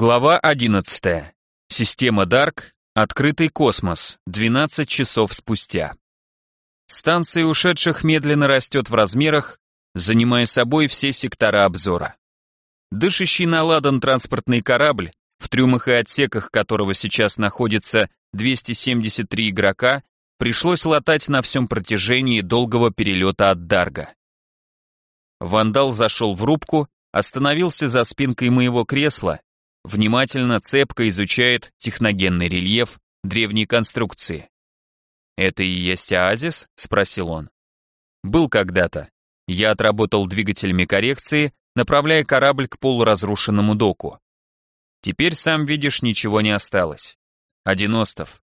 Глава 11. Система Дарк. Открытый космос. 12 часов спустя. Станция ушедших медленно растет в размерах, занимая собой все сектора обзора. Дышащий на ладан транспортный корабль, в трюмах и отсеках которого сейчас находится 273 игрока, пришлось латать на всем протяжении долгого перелета от Дарга. Вандал зашел в рубку, остановился за спинкой моего кресла внимательно, цепко изучает техногенный рельеф древней конструкции. «Это и есть оазис?» — спросил он. «Был когда-то. Я отработал двигателями коррекции, направляя корабль к полуразрушенному доку. Теперь, сам видишь, ничего не осталось. Один остов.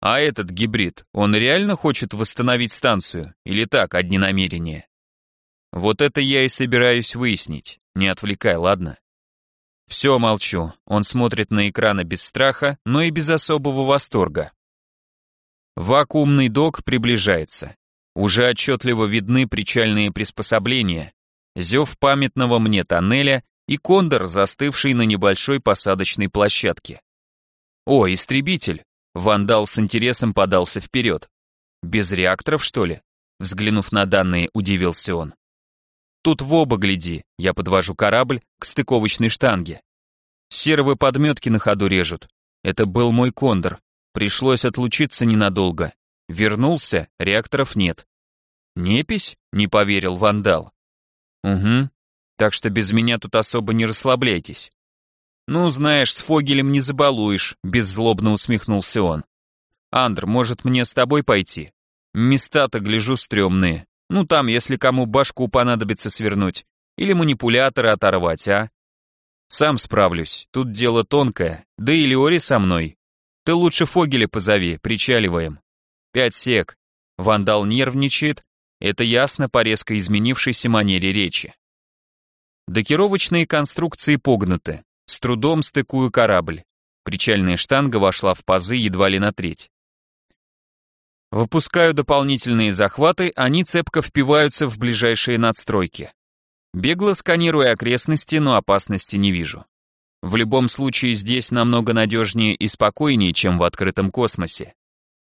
А этот гибрид, он реально хочет восстановить станцию? Или так, одни намерения? Вот это я и собираюсь выяснить. Не отвлекай, ладно? Все, молчу. Он смотрит на экраны без страха, но и без особого восторга. Вакуумный док приближается. Уже отчетливо видны причальные приспособления, зев памятного мне тоннеля и кондор, застывший на небольшой посадочной площадке. О, истребитель! Вандал с интересом подался вперед. Без реакторов, что ли? Взглянув на данные, удивился он. Тут в оба гляди, я подвожу корабль к стыковочной штанге. Сервы подметки на ходу режут. Это был мой кондор. Пришлось отлучиться ненадолго. Вернулся, реакторов нет. Непись? Не поверил вандал. Угу. Так что без меня тут особо не расслабляйтесь. Ну, знаешь, с Фогелем не забалуешь, беззлобно усмехнулся он. Андр, может мне с тобой пойти? Места-то, гляжу, стрёмные. Ну там, если кому башку понадобится свернуть. Или манипуляторы оторвать, а? Сам справлюсь, тут дело тонкое, да и Леори со мной. Ты лучше Фогеля позови, причаливаем. Пять сек. Вандал нервничает, это ясно по резко изменившейся манере речи. Докировочные конструкции погнуты, с трудом стыкую корабль. Причальная штанга вошла в пазы едва ли на треть. Выпускаю дополнительные захваты, они цепко впиваются в ближайшие надстройки. Бегло сканирую окрестности, но опасности не вижу. В любом случае здесь намного надежнее и спокойнее, чем в открытом космосе.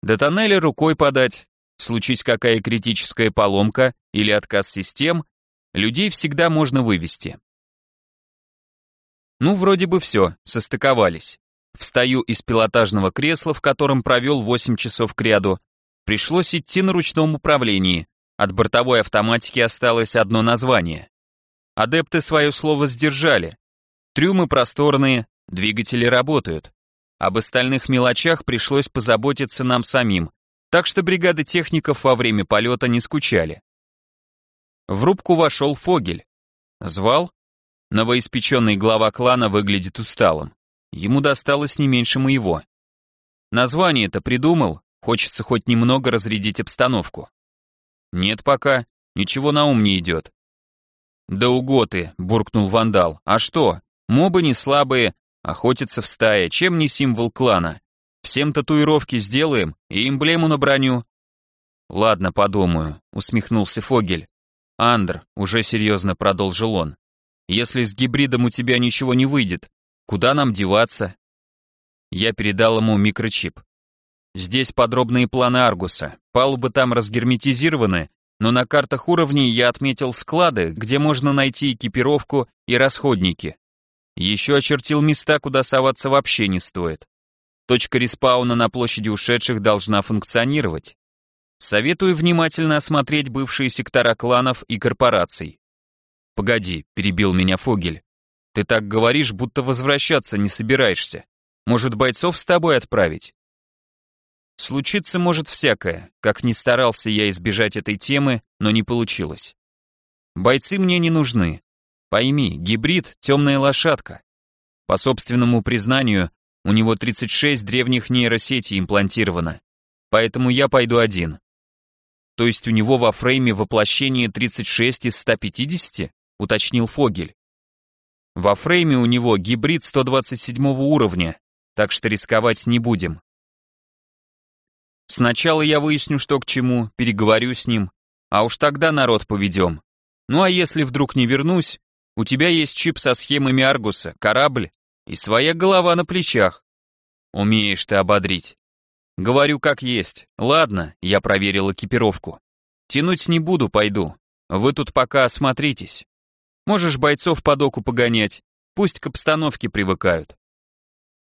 До тоннеля рукой подать, случись какая критическая поломка или отказ систем, людей всегда можно вывести. Ну, вроде бы все, состыковались. Встаю из пилотажного кресла, в котором провел 8 часов кряду. Пришлось идти на ручном управлении. От бортовой автоматики осталось одно название. Адепты свое слово сдержали. Трюмы просторные, двигатели работают. Об остальных мелочах пришлось позаботиться нам самим, так что бригады техников во время полета не скучали. В рубку вошел Фогель. Звал? Новоиспеченный глава клана выглядит усталым. Ему досталось не меньше моего. Название-то придумал, хочется хоть немного разрядить обстановку. Нет пока, ничего на ум не идет. «Да уготы», — буркнул вандал. «А что? Мобы не слабые, охотятся в стае, чем не символ клана? Всем татуировки сделаем и эмблему на броню». «Ладно, подумаю», — усмехнулся Фогель. «Андр», — уже серьезно продолжил он, «если с гибридом у тебя ничего не выйдет, куда нам деваться?» Я передал ему микрочип. Здесь подробные планы Аргуса, палубы там разгерметизированы, но на картах уровней я отметил склады, где можно найти экипировку и расходники. Еще очертил места, куда соваться вообще не стоит. Точка респауна на площади ушедших должна функционировать. Советую внимательно осмотреть бывшие сектора кланов и корпораций. «Погоди», — перебил меня Фогель. «Ты так говоришь, будто возвращаться не собираешься. Может, бойцов с тобой отправить?» Случиться может всякое, как ни старался я избежать этой темы, но не получилось. Бойцы мне не нужны. Пойми, гибрид — темная лошадка. По собственному признанию, у него 36 древних нейросетей имплантировано, поэтому я пойду один. То есть у него во фрейме воплощение 36 из 150, уточнил Фогель. Во фрейме у него гибрид 127 уровня, так что рисковать не будем. Сначала я выясню, что к чему, переговорю с ним, а уж тогда народ поведем. Ну а если вдруг не вернусь, у тебя есть чип со схемами Аргуса, корабль, И своя голова на плечах. Умеешь ты ободрить. Говорю как есть. Ладно, я проверил экипировку. Тянуть не буду, пойду. Вы тут пока осмотритесь. Можешь бойцов по доку погонять, пусть к обстановке привыкают.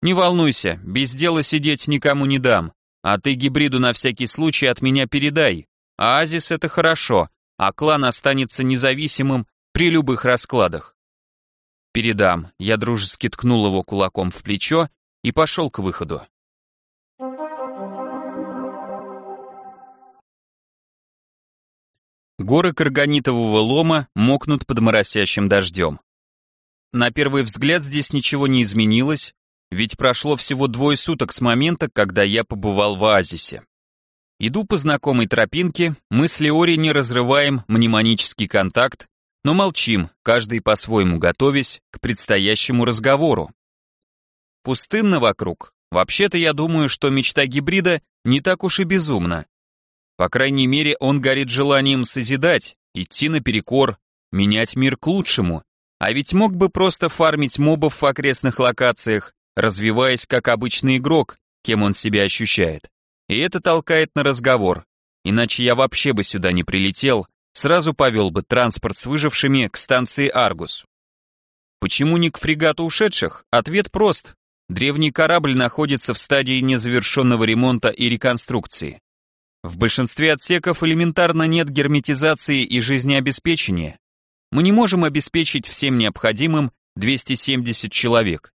Не волнуйся, без дела сидеть никому не дам, а ты гибриду на всякий случай от меня передай. Оазис это хорошо, а клан останется независимым при любых раскладах. Передам, я дружески ткнул его кулаком в плечо и пошел к выходу. Горы карганитового лома мокнут под моросящим дождем. На первый взгляд здесь ничего не изменилось, ведь прошло всего двое суток с момента, когда я побывал в оазисе. Иду по знакомой тропинке, мы с Леори не разрываем мнемонический контакт, но молчим, каждый по-своему готовясь к предстоящему разговору. Пустынно вокруг. Вообще-то я думаю, что мечта гибрида не так уж и безумна. По крайней мере, он горит желанием созидать, идти наперекор, менять мир к лучшему. А ведь мог бы просто фармить мобов в окрестных локациях, развиваясь как обычный игрок, кем он себя ощущает. И это толкает на разговор. Иначе я вообще бы сюда не прилетел, сразу повел бы транспорт с выжившими к станции Аргус. Почему не к фрегату ушедших? Ответ прост. Древний корабль находится в стадии незавершенного ремонта и реконструкции. В большинстве отсеков элементарно нет герметизации и жизнеобеспечения. Мы не можем обеспечить всем необходимым 270 человек.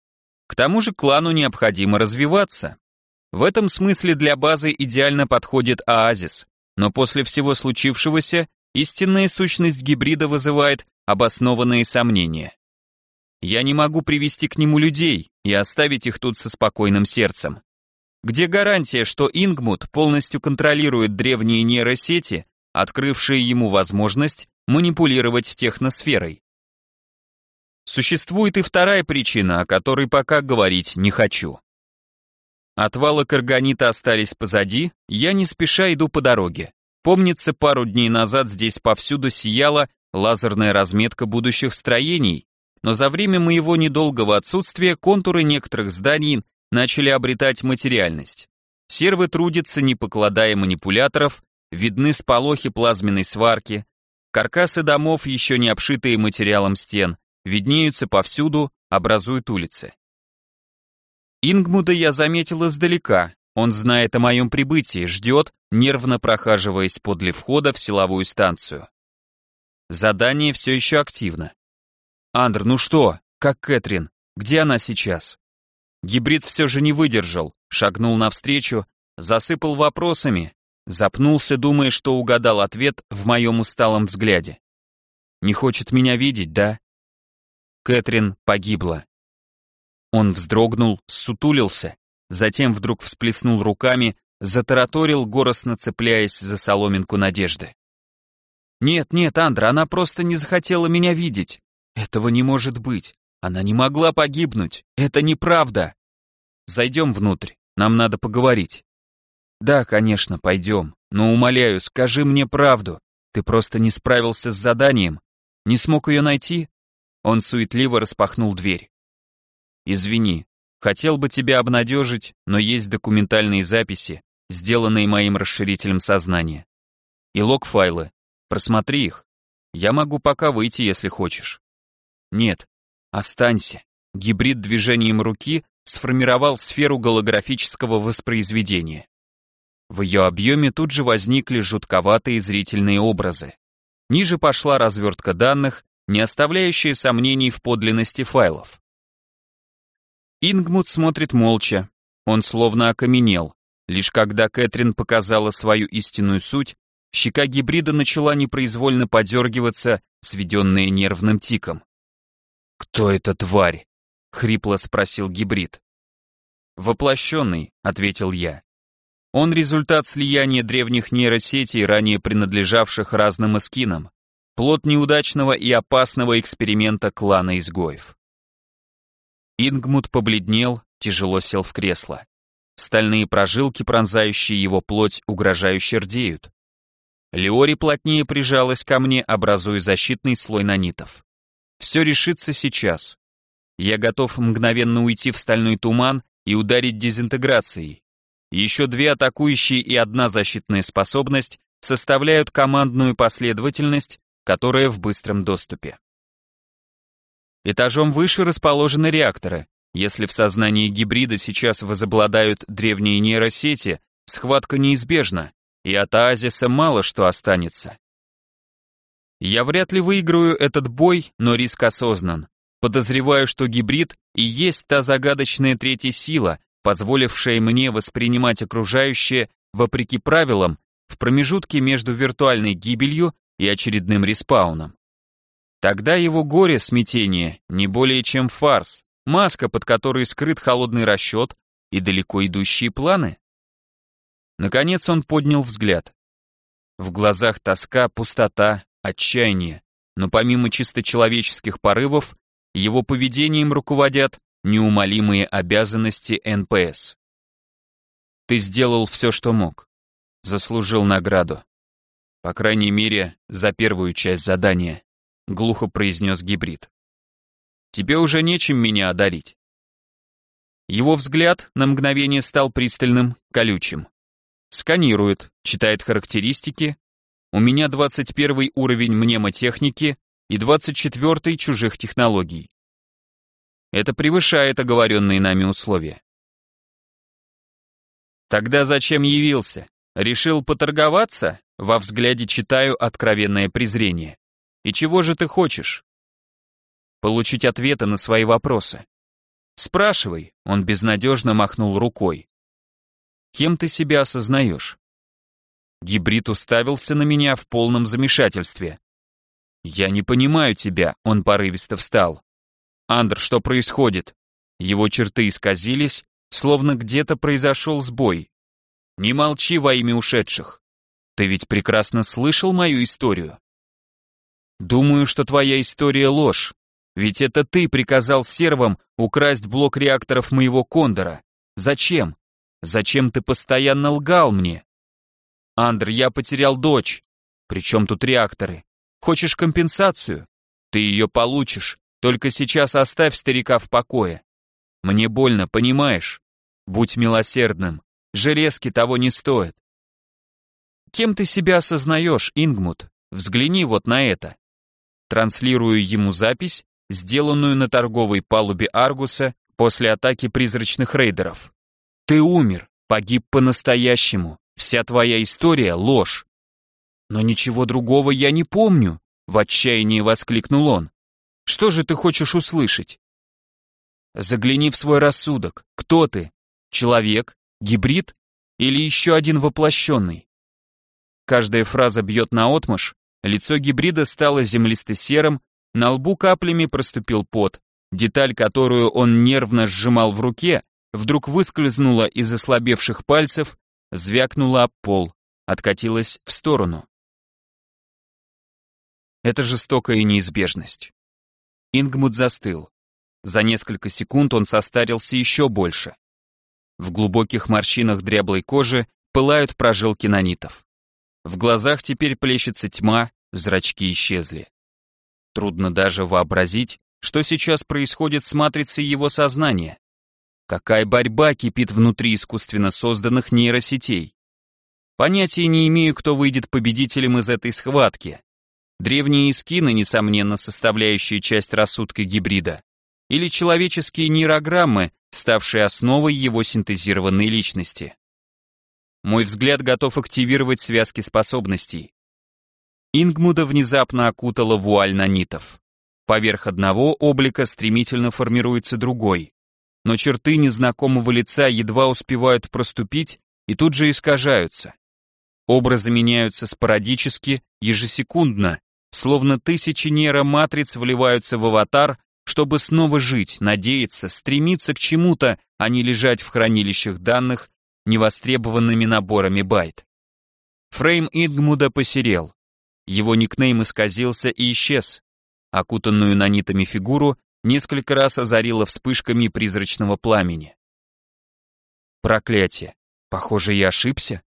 К тому же клану необходимо развиваться. В этом смысле для базы идеально подходит оазис, но после всего случившегося истинная сущность гибрида вызывает обоснованные сомнения. Я не могу привести к нему людей и оставить их тут со спокойным сердцем. Где гарантия, что Ингмут полностью контролирует древние нейросети, открывшие ему возможность манипулировать техносферой? Существует и вторая причина, о которой пока говорить не хочу. Отвалы карганита остались позади, я не спеша иду по дороге. Помнится, пару дней назад здесь повсюду сияла лазерная разметка будущих строений, но за время моего недолгого отсутствия контуры некоторых зданий начали обретать материальность. Сервы трудятся, не покладая манипуляторов, видны сполохи плазменной сварки, каркасы домов, еще не обшитые материалом стен, виднеются повсюду, образуют улицы. Ингмуда я заметил издалека, он знает о моем прибытии, ждет, нервно прохаживаясь подле входа в силовую станцию. Задание все еще активно. «Андр, ну что? Как Кэтрин? Где она сейчас?» Гибрид все же не выдержал, шагнул навстречу, засыпал вопросами, запнулся, думая, что угадал ответ в моем усталом взгляде. «Не хочет меня видеть, да?» Кэтрин погибла. Он вздрогнул, сутулился, затем вдруг всплеснул руками, затараторил, горостно цепляясь за соломинку надежды. «Нет, нет, Андра, она просто не захотела меня видеть. Этого не может быть. Она не могла погибнуть. Это неправда. Зайдем внутрь. Нам надо поговорить. Да, конечно, пойдем. Но умоляю, скажи мне правду. Ты просто не справился с заданием. Не смог ее найти? Он суетливо распахнул дверь. Извини. Хотел бы тебя обнадежить, но есть документальные записи, сделанные моим расширителем сознания. И лог-файлы. Просмотри их. Я могу пока выйти, если хочешь. Нет, Останься. Гибрид движением руки сформировал сферу голографического воспроизведения. В ее объеме тут же возникли жутковатые зрительные образы. Ниже пошла развертка данных, не оставляющая сомнений в подлинности файлов. Ингмут смотрит молча. Он словно окаменел. Лишь когда Кэтрин показала свою истинную суть, щека гибрида начала непроизвольно подергиваться, сведенная нервным тиком. «Кто эта тварь?» — хрипло спросил гибрид. «Воплощенный», — ответил я. Он результат слияния древних нейросетей, ранее принадлежавших разным эскинам, плод неудачного и опасного эксперимента клана изгоев. Ингмут побледнел, тяжело сел в кресло. Стальные прожилки, пронзающие его плоть, угрожающе рдеют. Леори плотнее прижалась ко мне, образуя защитный слой нанитов. Все решится сейчас. Я готов мгновенно уйти в стальной туман и ударить дезинтеграцией. Еще две атакующие и одна защитная способность составляют командную последовательность, которая в быстром доступе. Этажом выше расположены реакторы. Если в сознании гибрида сейчас возобладают древние нейросети, схватка неизбежна, и от оазиса мало что останется. Я вряд ли выиграю этот бой, но риск осознан. Подозреваю, что гибрид и есть та загадочная третья сила, позволившая мне воспринимать окружающее, вопреки правилам, в промежутке между виртуальной гибелью и очередным респауном. Тогда его горе, смятение, не более чем фарс, маска, под которой скрыт холодный расчет и далеко идущие планы. Наконец он поднял взгляд. В глазах тоска, пустота, отчаяние, но помимо чисто человеческих порывов, его поведением руководят неумолимые обязанности НПС. Ты сделал все, что мог. Заслужил награду. По крайней мере, за первую часть задания, глухо произнес гибрид. Тебе уже нечем меня одарить. Его взгляд на мгновение стал пристальным, колючим. Сканирует, читает характеристики. У меня 21 уровень мнемотехники и 24 чужих технологий. Это превышает оговоренные нами условия. Тогда зачем явился? Решил поторговаться? Во взгляде читаю откровенное презрение. И чего же ты хочешь? Получить ответы на свои вопросы. Спрашивай, он безнадежно махнул рукой. Кем ты себя осознаешь? Гибрид уставился на меня в полном замешательстве. «Я не понимаю тебя», — он порывисто встал. «Андр, что происходит?» Его черты исказились, словно где-то произошел сбой. «Не молчи во имя ушедших. Ты ведь прекрасно слышал мою историю. Думаю, что твоя история ложь. Ведь это ты приказал сервам украсть блок реакторов моего Кондора. Зачем? Зачем ты постоянно лгал мне? Андр, я потерял дочь. Причем тут реакторы? Хочешь компенсацию? Ты ее получишь. Только сейчас оставь старика в покое. Мне больно, понимаешь? Будь милосердным. Железки того не стоят. Кем ты себя осознаешь, Ингмут? Взгляни вот на это. Транслирую ему запись, сделанную на торговой палубе Аргуса после атаки призрачных рейдеров. Ты умер, погиб по-настоящему. Вся твоя история — ложь. Но ничего другого я не помню, в отчаянии воскликнул он. Что же ты хочешь услышать? Загляни в свой рассудок. Кто ты? Человек? Гибрид? Или еще один воплощенный? Каждая фраза бьет на отмашь, лицо гибрида стало землисто-серым, на лбу каплями проступил пот, деталь, которую он нервно сжимал в руке, вдруг выскользнула из ослабевших пальцев, звякнула об пол, откатилась в сторону. Это жестокая неизбежность. Ингмут застыл. За несколько секунд он состарился еще больше. В глубоких морщинах дряблой кожи пылают прожилки нанитов. В глазах теперь плещется тьма, зрачки исчезли. Трудно даже вообразить, что сейчас происходит с матрицей его сознания. Какая борьба кипит внутри искусственно созданных нейросетей. Понятия не имею, кто выйдет победителем из этой схватки. Древние эскины, несомненно, составляющие часть рассудка гибрида, или человеческие нейрограммы, ставшие основой его синтезированной личности. Мой взгляд готов активировать связки способностей. Ингмуда внезапно окутала вуаль нанитов. Поверх одного облика стремительно формируется другой. Но черты незнакомого лица едва успевают проступить и тут же искажаются. Образы меняются спорадически, ежесекундно, словно тысячи нейроматриц вливаются в аватар, чтобы снова жить, надеяться, стремиться к чему-то, а не лежать в хранилищах данных невостребованными наборами байт. Фрейм Ингмуда посерел. Его никнейм исказился и исчез. Окутанную нанитами фигуру несколько раз озарило вспышками призрачного пламени. Проклятие. Похоже, я ошибся.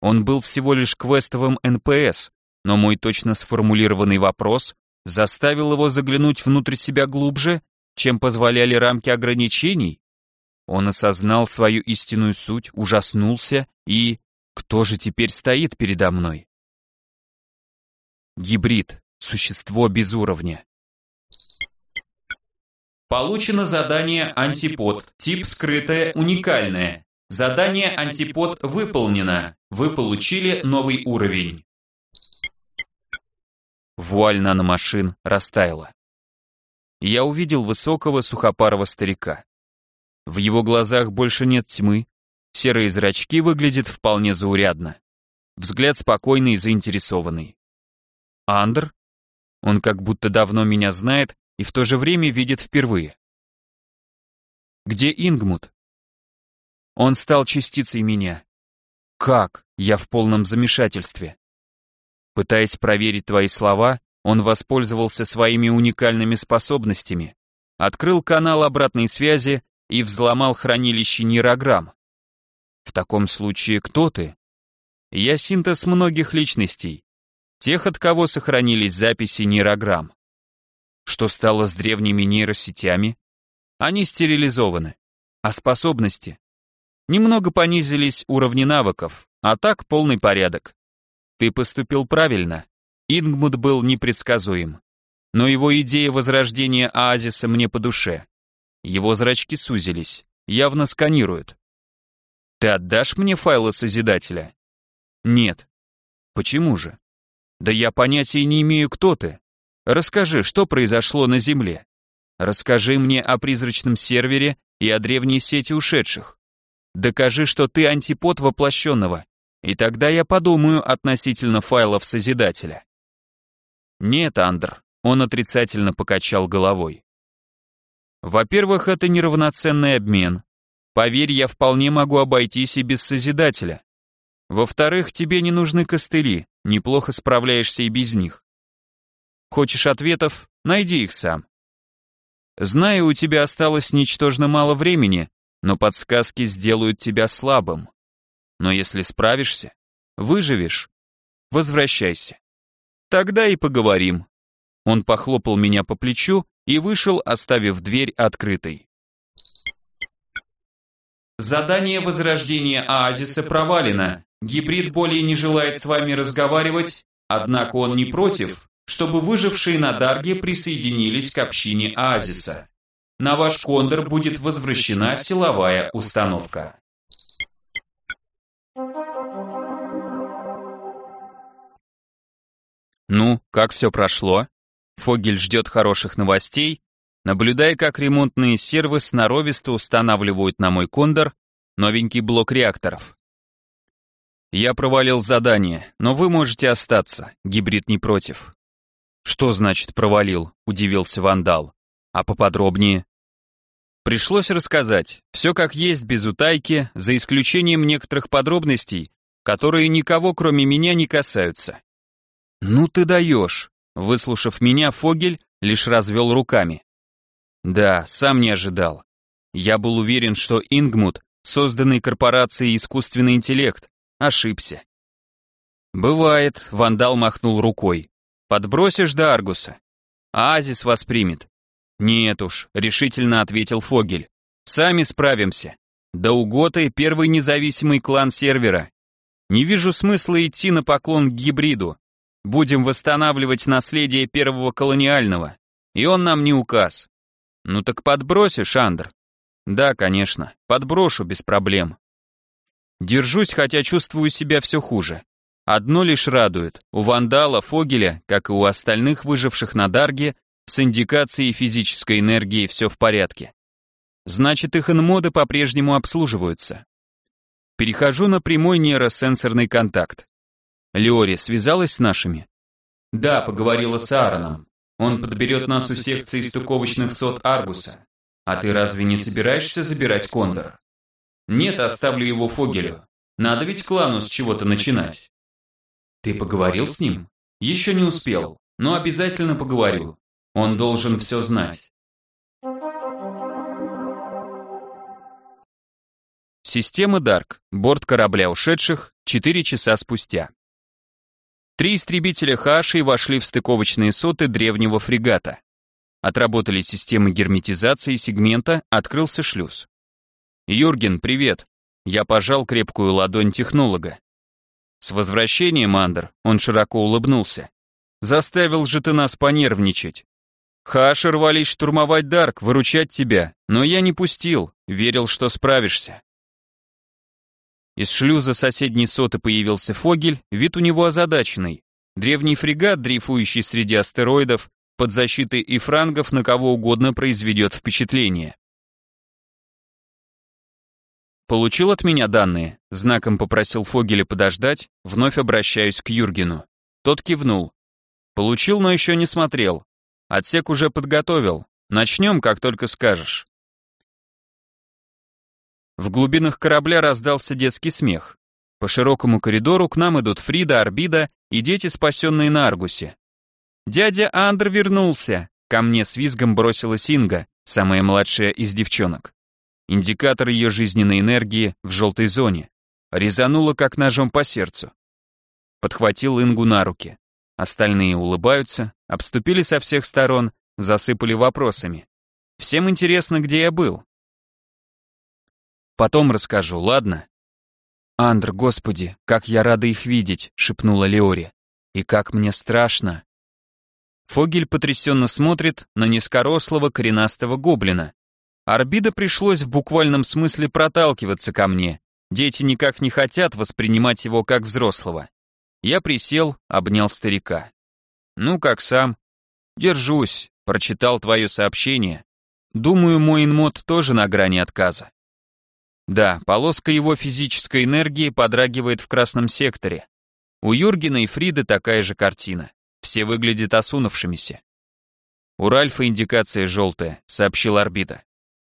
Он был всего лишь квестовым НПС, но мой точно сформулированный вопрос заставил его заглянуть внутрь себя глубже чем позволяли рамки ограничений? Он осознал свою истинную суть, ужаснулся и... Кто же теперь стоит передо мной? Гибрид. Существо без уровня. Получено задание «Антипод». Тип скрытое, уникальное. Задание «Антипод» выполнено. Вы получили новый уровень. Вуаль наномашин растаяла. Я увидел высокого сухопарого старика. В его глазах больше нет тьмы, серые зрачки выглядят вполне заурядно. Взгляд спокойный и заинтересованный. Андр? Он как будто давно меня знает и в то же время видит впервые. Где Ингмут? Он стал частицей меня. Как? Я в полном замешательстве. Пытаясь проверить твои слова, он воспользовался своими уникальными способностями, открыл канал обратной связи и взломал хранилище нейрограмм. В таком случае кто ты? Я синтез многих личностей, тех, от кого сохранились записи нейрограмм. Что стало с древними нейросетями? Они стерилизованы. А способности? Немного понизились уровни навыков, а так полный порядок. Ты поступил правильно. Ингмут был непредсказуем. Но его идея возрождения оазиса мне по душе. Его зрачки сузились, явно сканируют. Ты отдашь мне файлы Созидателя? Нет. Почему же? Да я понятия не имею, кто ты. Расскажи, что произошло на Земле. Расскажи мне о призрачном сервере и о древней сети ушедших. Докажи, что ты антипод воплощенного, и тогда я подумаю относительно файлов Созидателя. Нет, Андр, он отрицательно покачал головой. Во-первых, это неравноценный обмен. Поверь, я вполне могу обойтись и без Созидателя. Во-вторых, тебе не нужны костыли, неплохо справляешься и без них. Хочешь ответов? Найди их сам. Знаю, у тебя осталось ничтожно мало времени, но подсказки сделают тебя слабым. Но если справишься, выживешь, возвращайся. Тогда и поговорим. Он похлопал меня по плечу и вышел, оставив дверь открытой. Задание возрождения оазиса провалено. Гибрид более не желает с вами разговаривать, однако он не против, чтобы выжившие на Дарге присоединились к общине оазиса. На ваш кондор будет возвращена силовая установка. Ну, как все прошло? Фогель ждет хороших новостей, наблюдая, как ремонтные сервы сноровисто устанавливают на мой кондор новенький блок реакторов. Я провалил задание, но вы можете остаться, гибрид не против. Что значит провалил, удивился вандал. А поподробнее? Пришлось рассказать, все как есть без утайки, за исключением некоторых подробностей, которые никого кроме меня не касаются. «Ну ты даешь!» Выслушав меня, Фогель лишь развел руками. Да, сам не ожидал. Я был уверен, что Ингмут, созданный корпорацией искусственный интеллект, ошибся. Бывает, вандал махнул рукой. Подбросишь до Аргуса. Азис воспримет. Нет уж, решительно ответил Фогель. Сами справимся. Да у Готы первый независимый клан сервера. Не вижу смысла идти на поклон к гибриду. Будем восстанавливать наследие первого колониального, и он нам не указ. Ну так подбросишь, Андр? Да, конечно, подброшу без проблем. Держусь, хотя чувствую себя все хуже. Одно лишь радует, у Вандала, Фогеля, как и у остальных выживших на Дарге, с индикацией физической энергии все в порядке. Значит, их инмоды по-прежнему обслуживаются. Перехожу на прямой нейросенсорный контакт. Леори связалась с нашими? Да, поговорила с Аароном. Он подберет нас у секции стыковочных сот Аргуса. А ты разве не собираешься забирать Кондор? Нет, оставлю его Фогелю. Надо ведь клану с чего-то начинать. Ты поговорил с ним? Еще не успел, но обязательно поговорю. Он должен все знать. Система Дарк. Борт корабля ушедших. Четыре часа спустя. Три истребителя Хаши вошли в стыковочные соты древнего фрегата. Отработали системы герметизации сегмента, открылся шлюз. «Юрген, привет!» Я пожал крепкую ладонь технолога. «С возвращением, Андер!» Он широко улыбнулся. «Заставил же ты нас понервничать. Хаши рвались штурмовать Дарк, выручать тебя, но я не пустил, верил, что справишься». Из шлюза соседней соты появился Фогель, вид у него озадаченный. Древний фрегат, дрейфующий среди астероидов, под защитой и франгов на кого угодно произведет впечатление. Получил от меня данные, знаком попросил Фогеля подождать, вновь обращаюсь к Юргену. Тот кивнул. Получил, но еще не смотрел. Отсек уже подготовил. Начнем, как только скажешь. В глубинах корабля раздался детский смех. По широкому коридору к нам идут Фрида, Арбида и дети, спасенные на Аргусе. «Дядя Андр вернулся!» Ко мне с визгом бросилась Инга, самая младшая из девчонок. Индикатор ее жизненной энергии в желтой зоне. Резануло, как ножом по сердцу. Подхватил Ингу на руки. Остальные улыбаются, обступили со всех сторон, засыпали вопросами. Всем интересно, где я был. Потом расскажу, ладно? Андр, господи, как я рада их видеть, шепнула Леори. И как мне страшно. Фогель потрясенно смотрит на низкорослого коренастого гоблина. Орбида пришлось в буквальном смысле проталкиваться ко мне. Дети никак не хотят воспринимать его как взрослого. Я присел, обнял старика. «Ну, как сам?» «Держусь», — прочитал твое сообщение. Думаю, мой инмод тоже на грани отказа. Да, полоска его физической энергии подрагивает в красном секторе. У Юргена и Фриды такая же картина. Все выглядят осунувшимися. «У Ральфа индикация желтая», — сообщил орбита.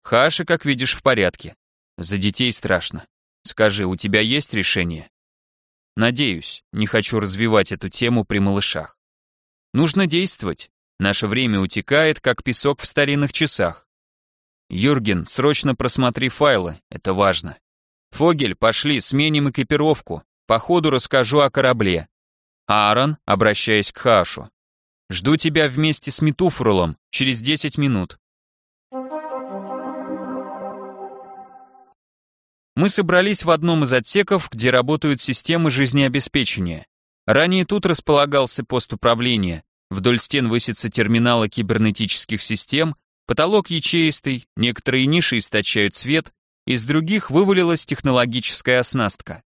«Хаша, как видишь, в порядке. За детей страшно. Скажи, у тебя есть решение?» «Надеюсь, не хочу развивать эту тему при малышах. Нужно действовать. Наше время утекает, как песок в старинных часах. Юрген, срочно просмотри файлы, это важно. Фогель, пошли, сменим экипировку. По ходу расскажу о корабле. Аарон, обращаясь к Хашу. Жду тебя вместе с Митуфрулом через 10 минут. Мы собрались в одном из отсеков, где работают системы жизнеобеспечения. Ранее тут располагался пост управления. Вдоль стен высятся терминалы кибернетических систем, потолок ячеистый, некоторые ниши источают свет, из других вывалилась технологическая оснастка.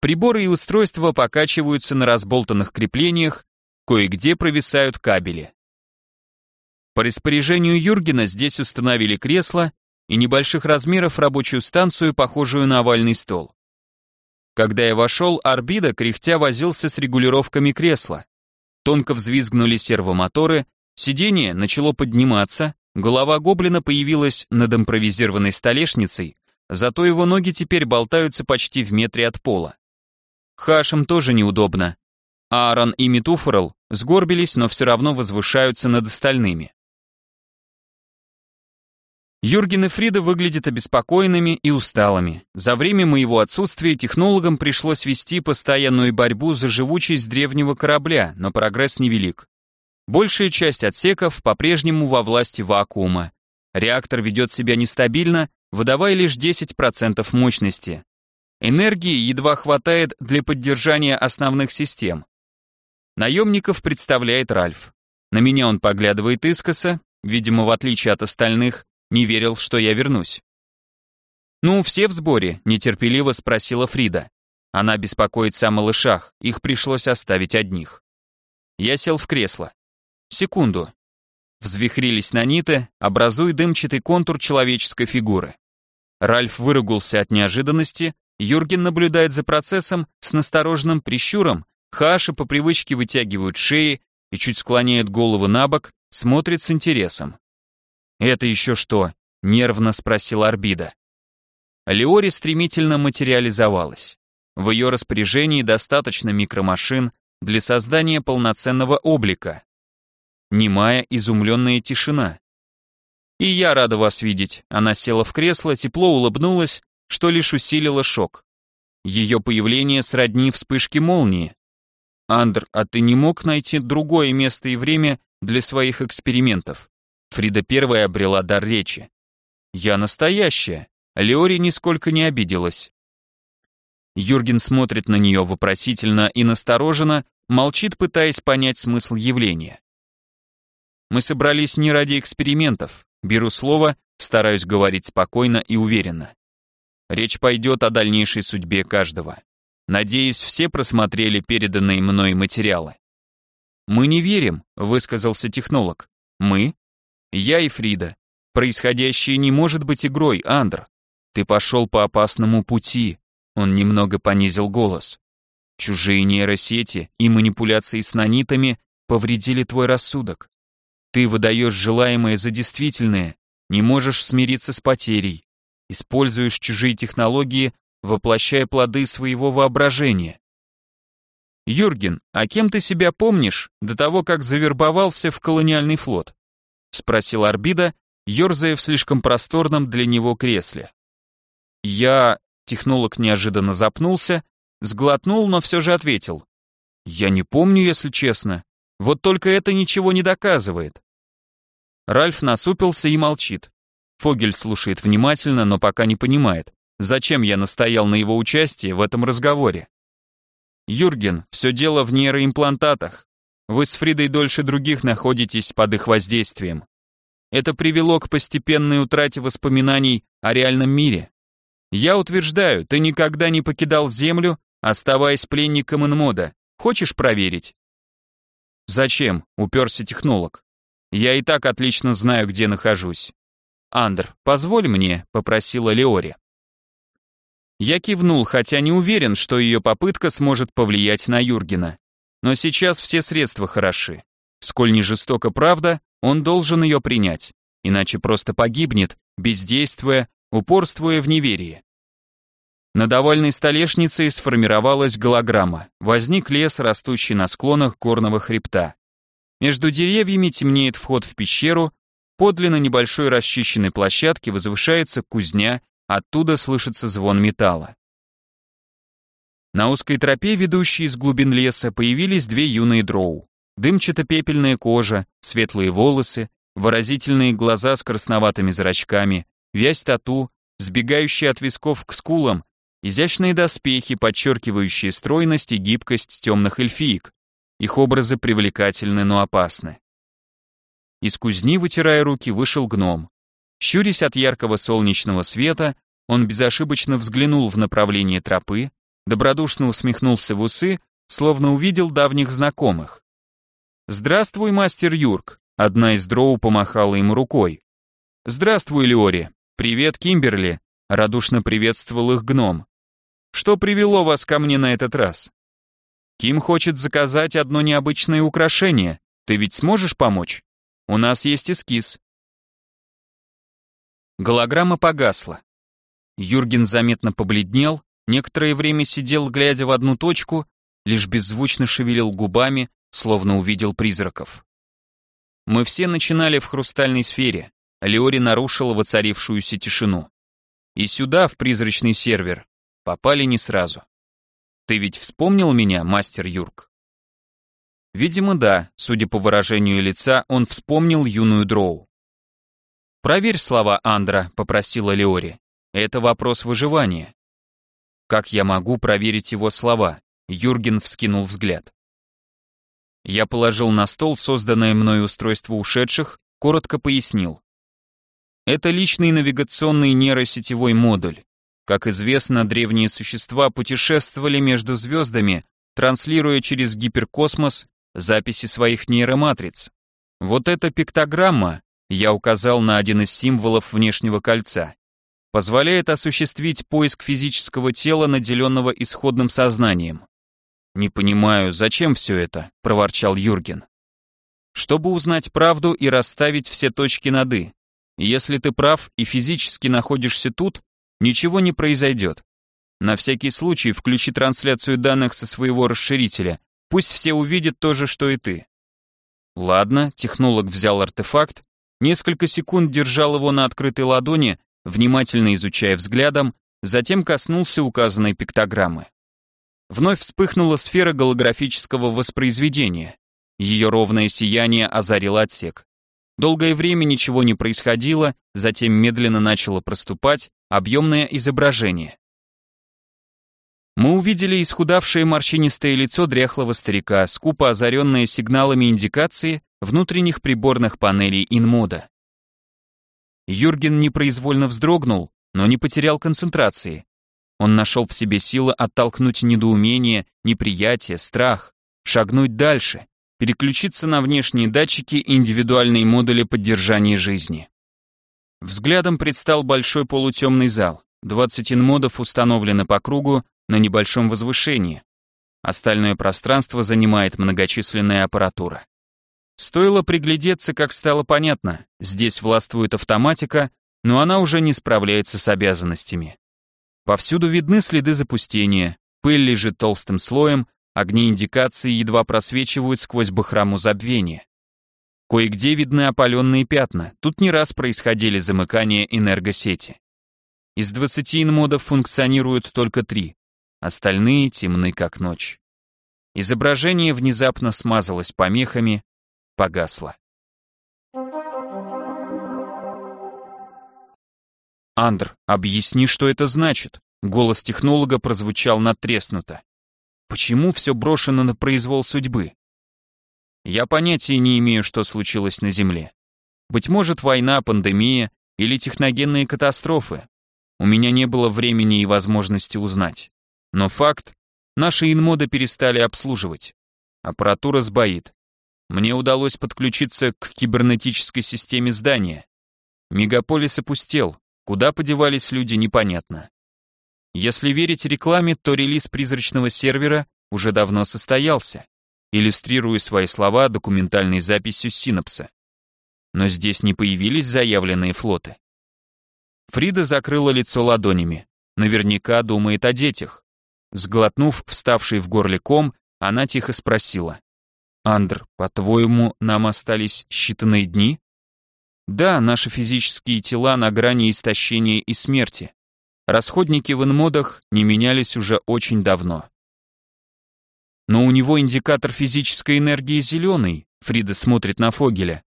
Приборы и устройства покачиваются на разболтанных креплениях, кое-где провисают кабели. По распоряжению Юргена здесь установили кресло и небольших размеров рабочую станцию, похожую на овальный стол. Когда я вошел, Арбида кряхтя возился с регулировками кресла. Тонко взвизгнули сервомоторы, сиденье начало подниматься, голова гоблина появилась над импровизированной столешницей, зато его ноги теперь болтаются почти в метре от пола. Хашем тоже неудобно. Аарон и Митуфорл сгорбились, но все равно возвышаются над остальными. Юрген и Фрида выглядят обеспокоенными и усталыми. За время моего отсутствия технологам пришлось вести постоянную борьбу за живучесть древнего корабля, но прогресс невелик. Большая часть отсеков по-прежнему во власти вакуума. Реактор ведет себя нестабильно, выдавая лишь 10% мощности. Энергии едва хватает для поддержания основных систем. Наемников представляет Ральф. На меня он поглядывает искоса, видимо, в отличие от остальных, не верил, что я вернусь. «Ну, все в сборе?» – нетерпеливо спросила Фрида. Она беспокоится о малышах, их пришлось оставить одних. Я сел в кресло. Секунду. Взвихрились наниты, образуя дымчатый контур человеческой фигуры. Ральф выругался от неожиданности, Юрген наблюдает за процессом с настороженным прищуром, Хаши по привычке вытягивают шеи и чуть склоняют голову на бок, смотрят с интересом. «Это еще что?» — нервно спросил Арбида. Леори стремительно материализовалась. В ее распоряжении достаточно микромашин для создания полноценного облика. Немая изумленная тишина. «И я рада вас видеть», — она села в кресло, тепло улыбнулась, что лишь усилило шок. Ее появление сродни вспышке молнии. «Андр, а ты не мог найти другое место и время для своих экспериментов? Фрида первая обрела дар речи. «Я настоящая». Леори нисколько не обиделась. Юрген смотрит на нее вопросительно и настороженно, молчит, пытаясь понять смысл явления. Мы собрались не ради экспериментов. Беру слово, стараюсь говорить спокойно и уверенно. Речь пойдет о дальнейшей судьбе каждого. Надеюсь, все просмотрели переданные мной материалы. «Мы не верим», — высказался технолог. «Мы?» «Я и Фрида. Происходящее не может быть игрой, Андр. Ты пошел по опасному пути». Он немного понизил голос. «Чужие нейросети и манипуляции с нанитами повредили твой рассудок. Ты выдаешь желаемое за действительное, не можешь смириться с потерей, используешь чужие технологии, воплощая плоды своего воображения. «Юрген, а кем ты себя помнишь до того, как завербовался в колониальный флот?» — спросил Арбида, ерзая в слишком просторном для него кресле. «Я...» — технолог неожиданно запнулся, сглотнул, но все же ответил. «Я не помню, если честно. Вот только это ничего не доказывает». Ральф насупился и молчит. Фогель слушает внимательно, но пока не понимает, зачем я настоял на его участии в этом разговоре. Юрген, все дело в нейроимплантатах. Вы с Фридой дольше других находитесь под их воздействием. Это привело к постепенной утрате воспоминаний о реальном мире. Я утверждаю, ты никогда не покидал Землю, оставаясь пленником инмода. Хочешь проверить? Зачем? Уперся технолог. Я и так отлично знаю, где нахожусь. Андр, позволь мне, попросила Леори. Я кивнул, хотя не уверен, что ее попытка сможет повлиять на Юргена. Но сейчас все средства хороши. Сколь не жестока правда, он должен ее принять, иначе просто погибнет, бездействуя, упорствуя в неверии. На довольной столешнице сформировалась голограмма. Возник лес, растущий на склонах горного хребта. Между деревьями темнеет вход в пещеру, подле небольшой расчищенной площадке возвышается кузня Оттуда слышится звон металла. На узкой тропе, ведущей из глубин леса, появились две юные дроу. Дымчато-пепельная кожа, светлые волосы, выразительные глаза с красноватыми зрачками, вязь тату, сбегающие от висков к скулам, изящные доспехи, подчеркивающие стройность и гибкость темных эльфиек. Их образы привлекательны, но опасны. Из кузни, вытирая руки, вышел гном. Щурясь от яркого солнечного света, он безошибочно взглянул в направлении тропы, добродушно усмехнулся в усы, словно увидел давних знакомых. «Здравствуй, мастер Юрк», — одна из дроу помахала ему рукой. «Здравствуй, Леори. Привет, Кимберли», — радушно приветствовал их гном. «Что привело вас ко мне на этот раз?» «Ким хочет заказать одно необычное украшение. Ты ведь сможешь помочь? У нас есть эскиз. Голограмма погасла. Юрген заметно побледнел, некоторое время сидел, глядя в одну точку, лишь беззвучно шевелил губами, словно увидел призраков. Мы все начинали в хрустальной сфере, Леори нарушила воцарившуюся тишину. И сюда, в призрачный сервер, попали не сразу. Ты ведь вспомнил меня, мастер Юрк? Видимо, да, судя по выражению лица, он вспомнил юную дроу. «Проверь слова Андра», — попросила Леори. «Это вопрос выживания». «Как я могу проверить его слова?» Юрген вскинул взгляд. Я положил на стол созданное мной устройство ушедших, коротко пояснил. Это личный навигационный нейросетевой модуль. Как известно, древние существа путешествовали между звездами, транслируя через гиперкосмос записи своих нейроматриц. Вот эта пиктограмма я указал на один из символов внешнего кольца. Позволяет осуществить поиск физического тела, наделенного исходным сознанием. «Не понимаю, зачем все это?» – проворчал Юрген. «Чтобы узнать правду и расставить все точки над «и». Если ты прав и физически находишься тут, ничего не произойдет. На всякий случай включи трансляцию данных со своего расширителя, пусть все увидят то же, что и ты». Ладно, технолог взял артефакт Несколько секунд держал его на открытой ладони, внимательно изучая взглядом, затем коснулся указанной пиктограммы. Вновь вспыхнула сфера голографического воспроизведения. Ее ровное сияние озарило отсек. Долгое время ничего не происходило, затем медленно начало проступать объемное изображение. Мы увидели исхудавшее морщинистое лицо дряхлого старика, скупо озаренное сигналами индикации внутренних приборных панелей инмода. Юрген непроизвольно вздрогнул, но не потерял концентрации. Он нашел в себе силы оттолкнуть недоумение, неприятие, страх, шагнуть дальше, переключиться на внешние датчики и индивидуальные модули поддержания жизни. Взглядом предстал большой полутемный зал. 20 инмодов установлены по кругу на небольшом возвышении. Остальное пространство занимает многочисленная аппаратура. Стоило приглядеться, как стало понятно, здесь властвует автоматика, но она уже не справляется с обязанностями. Повсюду видны следы запустения, пыль лежит толстым слоем, огни индикации едва просвечивают сквозь бахрому забвения. Кое-где видны опаленные пятна, тут не раз происходили замыкания энергосети. Из 20 инмодов функционируют только три, остальные темны как ночь. Изображение внезапно смазалось помехами, погасло. «Андр, объясни, что это значит?» Голос технолога прозвучал натреснуто. «Почему все брошено на произвол судьбы?» Я понятия не имею, что случилось на Земле. Быть может, война, пандемия или техногенные катастрофы. У меня не было времени и возможности узнать. Но факт, наши инмоды перестали обслуживать. Аппаратура сбоит. Мне удалось подключиться к кибернетической системе здания. Мегаполис опустел, Куда подевались люди, непонятно. Если верить рекламе, то релиз призрачного сервера уже давно состоялся, иллюстрируя свои слова документальной записью синапса. Но здесь не появились заявленные флоты. Фрида закрыла лицо ладонями. Наверняка думает о детях. Сглотнув вставший в горле ком, она тихо спросила. «Андр, по-твоему, нам остались считанные дни?» Да, наши физические тела на грани истощения и смерти. Расходники в инмодах не менялись уже очень давно. Но у него индикатор физической энергии зеленый, Фрида смотрит на Фогеля.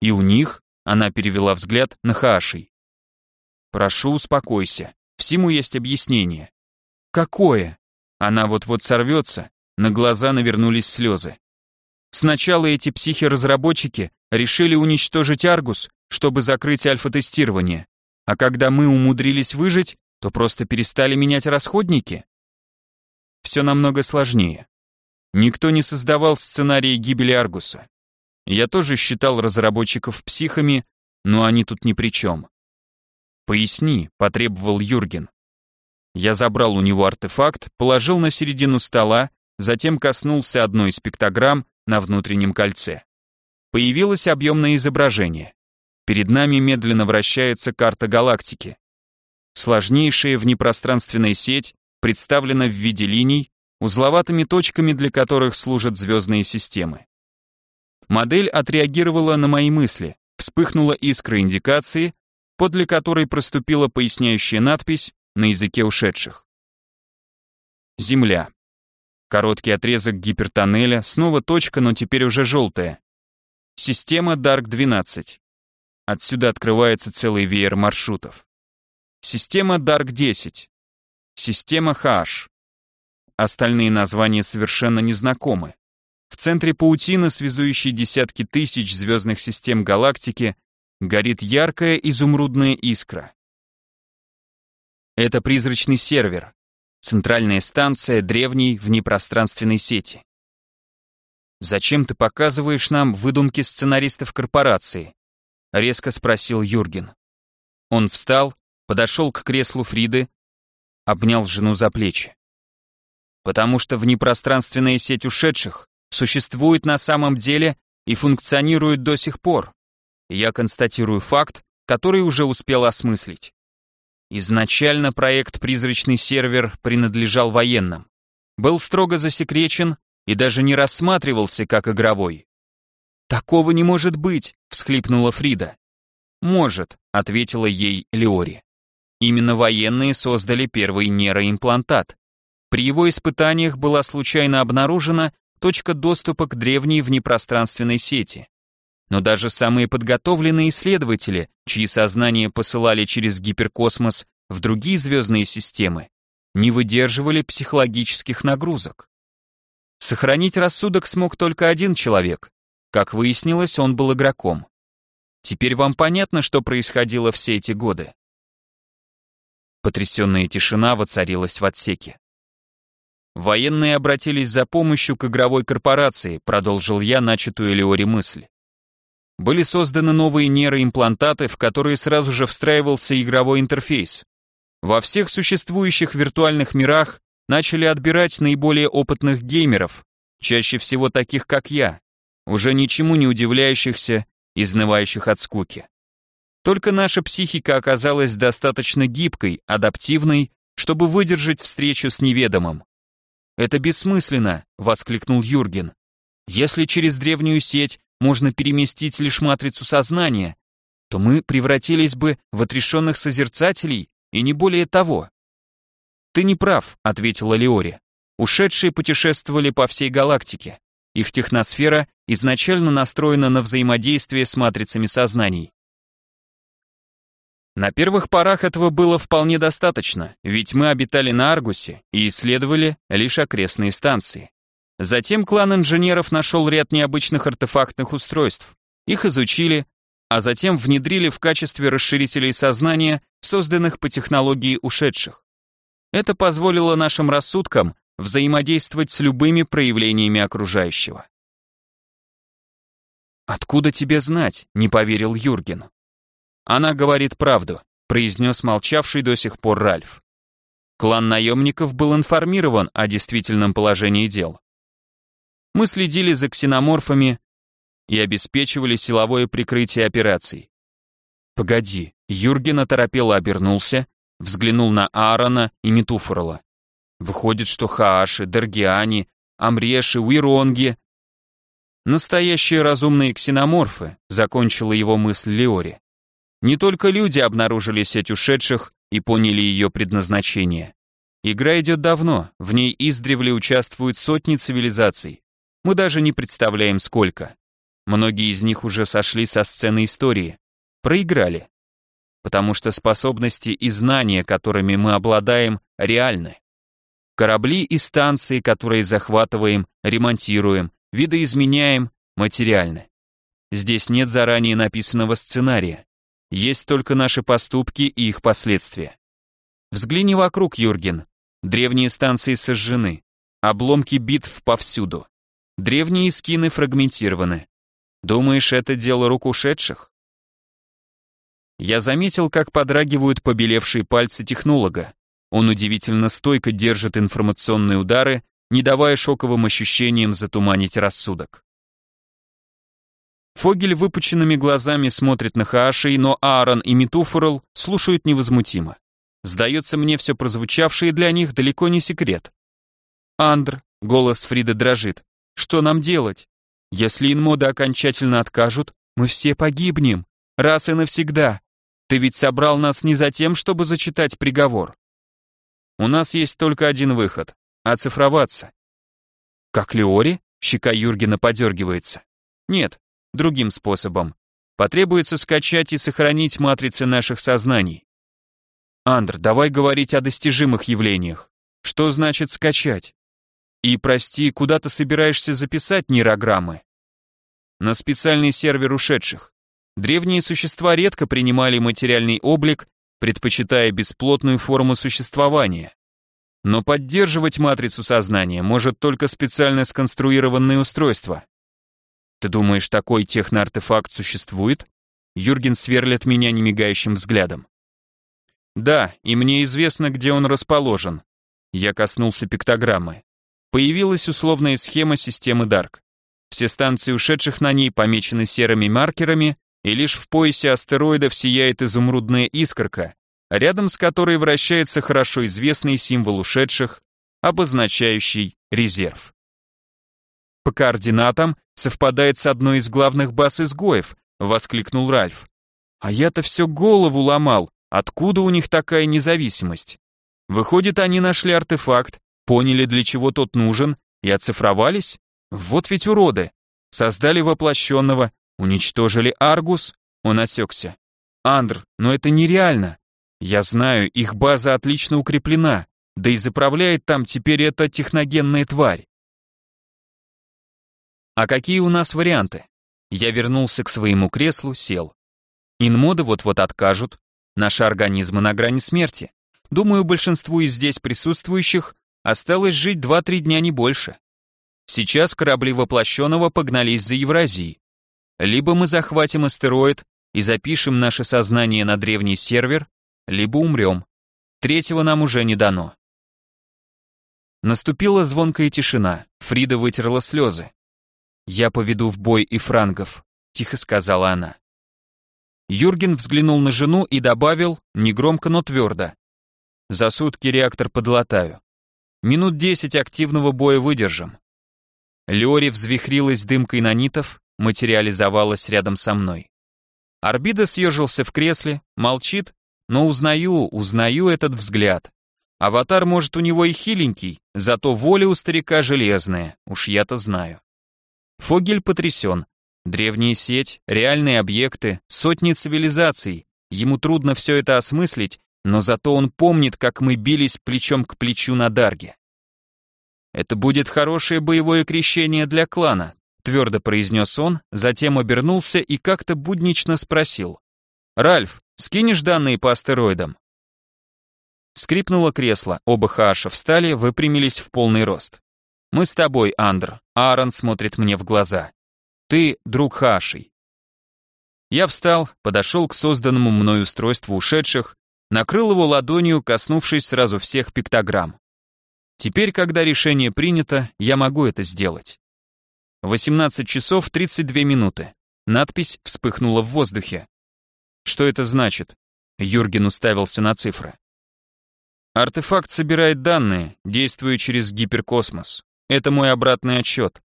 И у них, она перевела взгляд на Хаашей. Прошу, успокойся, всему есть объяснение. Какое? Она вот-вот сорвется, на глаза навернулись слезы. Сначала эти психи-разработчики решили уничтожить Аргус, чтобы закрыть альфа-тестирование, а когда мы умудрились выжить, то просто перестали менять расходники. Все намного сложнее. Никто не создавал сценарии гибели Аргуса. Я тоже считал разработчиков психами, но они тут ни при чем. «Поясни», — потребовал Юрген. Я забрал у него артефакт, положил на середину стола, затем коснулся одной из пиктограмм на внутреннем кольце. Появилось объемное изображение. Перед нами медленно вращается карта галактики. Сложнейшая внепространственная сеть представлена в виде линий, узловатыми точками для которых служат звездные системы. Модель отреагировала на мои мысли, вспыхнула искра индикации, подле которой проступила поясняющая надпись на языке ушедших. Земля. Короткий отрезок гипертоннеля, снова точка, но теперь уже желтая. Система Dark-12. Отсюда открывается целый веер маршрутов. Система Dark-10. Система H. Остальные названия совершенно незнакомы. В центре паутины, связующей десятки тысяч звездных систем галактики, горит яркая изумрудная искра. Это призрачный сервер, центральная станция древней внепространственной сети. «Зачем ты показываешь нам выдумки сценаристов корпорации?» — резко спросил Юрген. Он встал, подошел к креслу Фриды, обнял жену за плечи. «Потому что внепространственная сеть ушедших существует на самом деле и функционирует до сих пор. Я констатирую факт, который уже успел осмыслить. Изначально проект «Призрачный сервер» принадлежал военным. Был строго засекречен и даже не рассматривался как игровой. «Такого не может быть!» — всхлипнула Фрида. «Может», — ответила ей Леори. Именно военные создали первый нейроимплантат. При его испытаниях была случайно обнаружена точка доступа к древней внепространственной сети. но даже самые подготовленные исследователи, чьи сознания посылали через гиперкосмос в другие звездные системы, не выдерживали психологических нагрузок. Сохранить рассудок смог только один человек. Как выяснилось, он был игроком. Теперь вам понятно, что происходило все эти годы. Потрясенная тишина воцарилась в отсеке. Военные обратились за помощью к игровой корпорации, продолжил я начатую Леори мысль. Были созданы новые нейроимплантаты, в которые сразу же встраивался игровой интерфейс. Во всех существующих виртуальных мирах начали отбирать наиболее опытных геймеров, чаще всего таких, как я, уже ничему не удивляющихся, изнывающих от скуки. Только наша психика оказалась достаточно гибкой, адаптивной, чтобы выдержать встречу с неведомым. «Это бессмысленно», — воскликнул Юрген. «Если через древнюю сеть можно переместить лишь матрицу сознания, то мы превратились бы в отрешенных созерцателей и не более того. Ты не прав, ответила Леори. Ушедшие путешествовали по всей галактике. Их техносфера изначально настроена на взаимодействие с матрицами сознаний. На первых порах этого было вполне достаточно, ведь мы обитали на Аргусе и исследовали лишь окрестные станции. Затем клан инженеров нашел ряд необычных артефактных устройств. Их изучили, а затем внедрили в качестве расширителей сознания, созданных по технологии ушедших. Это позволило нашим рассудкам взаимодействовать с любыми проявлениями окружающего. «Откуда тебе знать?» — не поверил Юрген. «Она говорит правду», — произнес молчавший до сих пор Ральф. Клан наемников был информирован о действительном положении дел. Мы следили за ксеноморфами и обеспечивали силовое прикрытие операций. Погоди, Юрген оторопело обернулся, взглянул на Аарона и Митуфорола. Выходит, что Хааши, Даргиани, Амреши, Уиронги — настоящие разумные ксеноморфы, закончила его мысль Леори. Не только люди обнаружили сеть ушедших и поняли ее предназначение. Игра идет давно, в ней издревле участвуют сотни цивилизаций. Мы даже не представляем сколько. Многие из них уже сошли со сцены истории. Проиграли. Потому что способности и знания, которыми мы обладаем, реальны. Корабли и станции, которые захватываем, ремонтируем, видоизменяем, материальны. Здесь нет заранее написанного сценария. Есть только наши поступки и их последствия. Взгляни вокруг, Юрген. Древние станции сожжены. Обломки битв повсюду. Древние скины фрагментированы. Думаешь, это дело рук ушедших? Я заметил, как подрагивают побелевшие пальцы технолога. Он удивительно стойко держит информационные удары, не давая шоковым ощущениям затуманить рассудок. Фогель выпученными глазами смотрит на Хаашей, но Аарон и Митуфорл слушают невозмутимо. Сдается мне все прозвучавшее для них далеко не секрет. Андр, голос Фрида дрожит, что нам делать? Если инмоды окончательно откажут, мы все погибнем. Раз и навсегда. Ты ведь собрал нас не за тем, чтобы зачитать приговор. У нас есть только один выход — оцифроваться. Как Леори? Щека Юргена подергивается. Нет, другим способом. Потребуется скачать и сохранить матрицы наших сознаний. Андр, давай говорить о достижимых явлениях. Что значит скачать? И, прости, куда ты собираешься записать нейрограммы? На специальный сервер ушедших. Древние существа редко принимали материальный облик, предпочитая бесплотную форму существования. Но поддерживать матрицу сознания может только специально сконструированное устройство. Ты думаешь, такой техноартефакт существует? Юрген сверлит меня немигающим взглядом. Да, и мне известно, где он расположен. Я коснулся пиктограммы появилась условная схема системы Dark. Все станции ушедших на ней помечены серыми маркерами, и лишь в поясе астероидов сияет изумрудная искорка, рядом с которой вращается хорошо известный символ ушедших, обозначающий резерв. По координатам совпадает с одной из главных баз изгоев, воскликнул Ральф. А я-то все голову ломал, откуда у них такая независимость? Выходит, они нашли артефакт, Поняли, для чего тот нужен, и оцифровались? Вот ведь уроды. Создали воплощенного, Уничтожили Аргус? Он осекся. Андр, но это нереально. Я знаю, их база отлично укреплена, да и заправляет там теперь эта техногенная тварь. А какие у нас варианты? Я вернулся к своему креслу, сел. Инмоды вот-вот откажут. Наши организмы на грани смерти. Думаю, большинству из здесь присутствующих осталось жить 2-3 дня не больше. Сейчас корабли воплощенного погнались за Евразией. Либо мы захватим астероид и запишем наше сознание на древний сервер, либо умрем. Третьего нам уже не дано. Наступила звонкая тишина, Фрида вытерла слезы. «Я поведу в бой и франгов», — тихо сказала она. Юрген взглянул на жену и добавил, негромко, но твердо. «За сутки реактор подлатаю. Минут десять активного боя выдержим». Леори взвихрилась дымкой нанитов, материализовалась рядом со мной. Арбида съежился в кресле, молчит, но узнаю, узнаю этот взгляд. Аватар, может, у него и хиленький, зато воля у старика железная, уж я-то знаю. Фогель потрясен. Древняя сеть, реальные объекты, сотни цивилизаций. Ему трудно все это осмыслить, но зато он помнит, как мы бились плечом к плечу на Дарге. Это будет хорошее боевое крещение для клана, твердо произнес он, затем обернулся и как-то буднично спросил. «Ральф, скинешь данные по астероидам?» Скрипнуло кресло, оба Хааша встали, выпрямились в полный рост. Мы с тобой, Андр. Аарон смотрит мне в глаза. Ты друг Хашей. Я встал, подошел к созданному мной устройству ушедших, накрыл его ладонью, коснувшись сразу всех пиктограмм. Теперь, когда решение принято, я могу это сделать. 18 часов 32 минуты. Надпись вспыхнула в воздухе. Что это значит? Юрген уставился на цифры. Артефакт собирает данные, действуя через гиперкосмос. Это мой обратный отчет.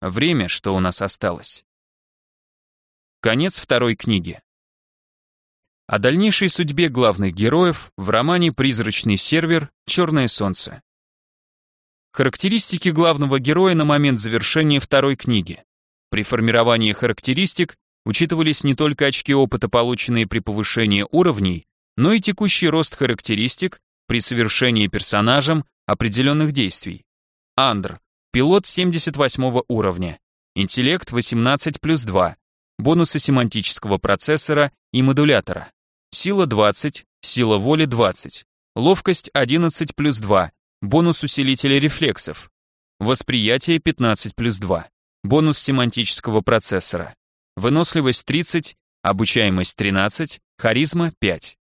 Время, что у нас осталось. Конец второй книги. О дальнейшей судьбе главных героев в романе «Призрачный сервер. Черное солнце». Характеристики главного героя на момент завершения второй книги. При формировании характеристик учитывались не только очки опыта, полученные при повышении уровней, но и текущий рост характеристик при совершении персонажем определенных действий. Андр. Пилот 78 уровня. Интеллект 18 плюс 2. Бонусы семантического процессора и модулятора. Сила 20, сила воли 20. Ловкость 11 плюс 2. Бонус усилителя рефлексов. Восприятие 15 плюс 2. Бонус семантического процессора. Выносливость 30, обучаемость 13, харизма 5.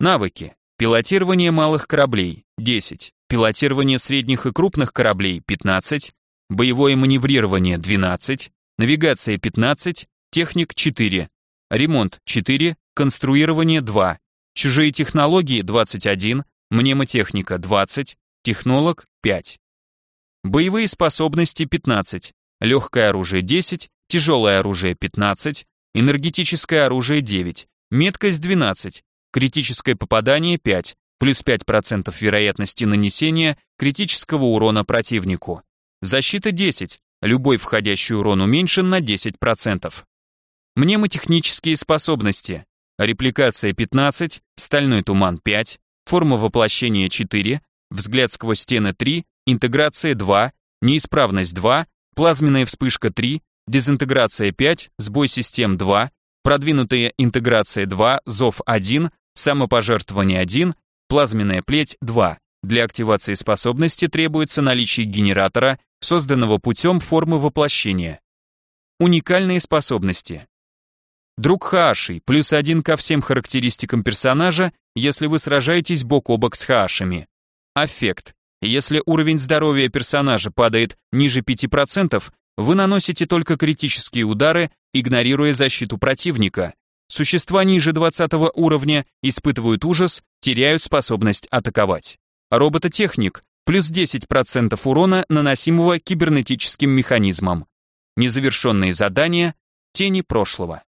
Навыки. Пилотирование малых кораблей 10. Пилотирование средних и крупных кораблей 15, боевое маневрирование 12, навигация 15, техник 4, ремонт 4, конструирование 2, чужие технологии 21, мнемотехника 20, технолог 5. Боевые способности 15, легкое оружие 10, тяжелое оружие 15, энергетическое оружие 9, меткость 12, критическое попадание 5, плюс 5% вероятности нанесения критического урона противнику. Защита 10, любой входящий урон уменьшен на 10%. Мнемотехнические способности. Репликация 15, стальной туман 5, форма воплощения 4, взгляд сквозь стены 3, интеграция 2, неисправность 2, плазменная вспышка 3, дезинтеграция 5, сбой систем 2, продвинутая интеграция 2, зов 1, самопожертвование 1, Плазменная плеть 2. Для активации способности требуется наличие генератора, созданного путем формы воплощения. Уникальные способности. Друг Хааши, плюс один ко всем характеристикам персонажа, если вы сражаетесь бок о бок с Хаашами. Аффект. Если уровень здоровья персонажа падает ниже 5%, вы наносите только критические удары, игнорируя защиту противника. Существа ниже 20 уровня испытывают ужас, теряют способность атаковать. Робототехник плюс 10% урона, наносимого кибернетическим механизмом. Незавершенные задания, тени прошлого.